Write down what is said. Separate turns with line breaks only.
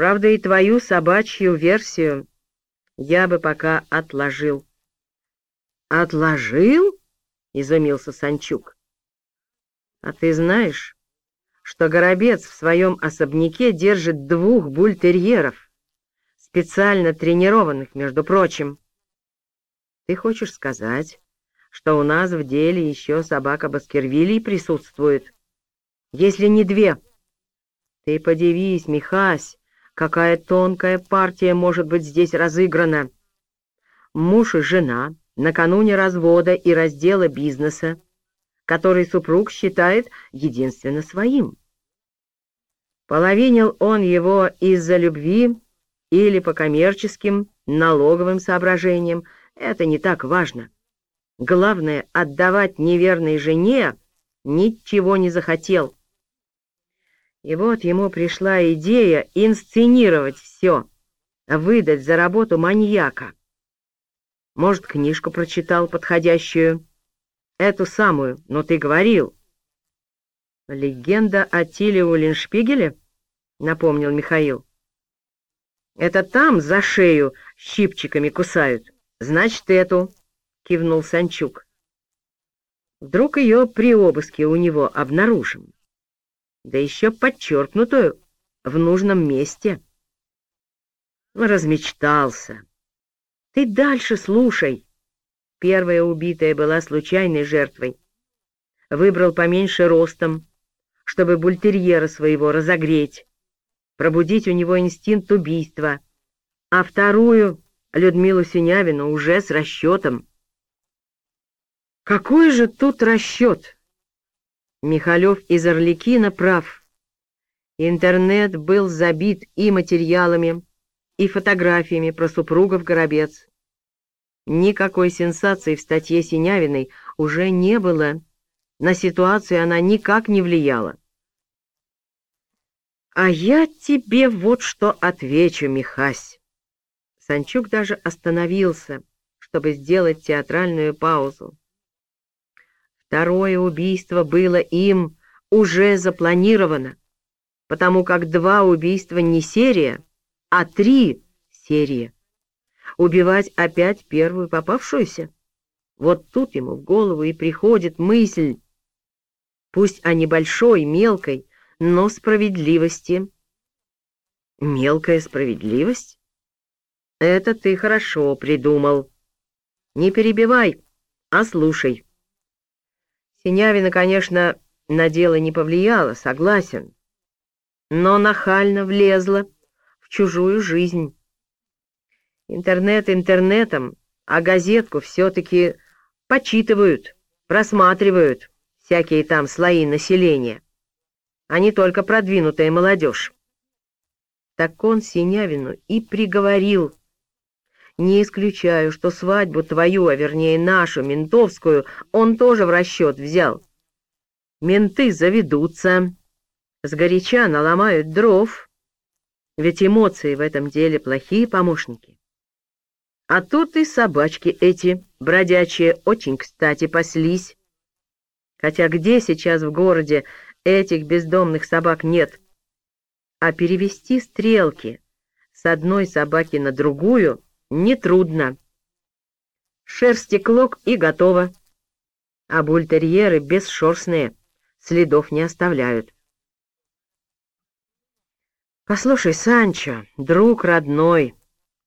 Правда, и твою собачью версию я бы пока отложил. «Отложил?» — изумился Санчук. «А ты знаешь, что Горобец в своем особняке держит двух бультерьеров, специально тренированных, между прочим? Ты хочешь сказать, что у нас в деле еще собака Баскервилей присутствует? Если не две. Ты подивись, Михась, какая тонкая партия может быть здесь разыграна. Муж и жена накануне развода и раздела бизнеса, который супруг считает единственно своим. Половинил он его из-за любви или по коммерческим, налоговым соображениям, это не так важно. Главное, отдавать неверной жене ничего не захотел. И вот ему пришла идея инсценировать все, выдать за работу маньяка. Может, книжку прочитал подходящую? Эту самую, но ты говорил. «Легенда о Тиле Уллиншпигеле?» — напомнил Михаил. «Это там за шею щипчиками кусают. Значит, эту», — кивнул Санчук. «Вдруг ее при обыске у него обнаружим. Да еще подчеркнутую в нужном месте». Размечтался. «Ты дальше слушай». Первая убитая была случайной жертвой. Выбрал поменьше ростом, чтобы бультерьера своего разогреть, пробудить у него инстинкт убийства, а вторую, Людмилу Синявину, уже с расчетом. Какой же тут расчет? Михалев из Орликина прав. Интернет был забит и материалами, и фотографиями про супругов Горобец. Никакой сенсации в статье Синявиной уже не было. На ситуацию она никак не влияла. «А я тебе вот что отвечу, Михась!» Санчук даже остановился, чтобы сделать театральную паузу. Второе убийство было им уже запланировано, потому как два убийства не серия, а три серия. Убивать опять первую попавшуюся? Вот тут ему в голову и приходит мысль, пусть о небольшой, мелкой, но справедливости. Мелкая справедливость? Это ты хорошо придумал. Не перебивай, а слушай. Синявина, конечно, на дело не повлияла, согласен, но нахально влезла в чужую жизнь. Интернет интернетом, а газетку все-таки почитывают, просматривают всякие там слои населения а не только продвинутая молодежь. Так он Синявину и приговорил. Не исключаю, что свадьбу твою, а вернее нашу, ментовскую, он тоже в расчет взял. Менты заведутся, сгоряча наломают дров, ведь эмоции в этом деле плохие помощники. А тут и собачки эти, бродячие, очень кстати паслись. Хотя где сейчас в городе Этих бездомных собак нет. А перевести стрелки с одной собаки на другую нетрудно. Шерсти клок и готово. А бультерьеры бесшерстные, следов не оставляют. «Послушай, Санчо, друг родной»,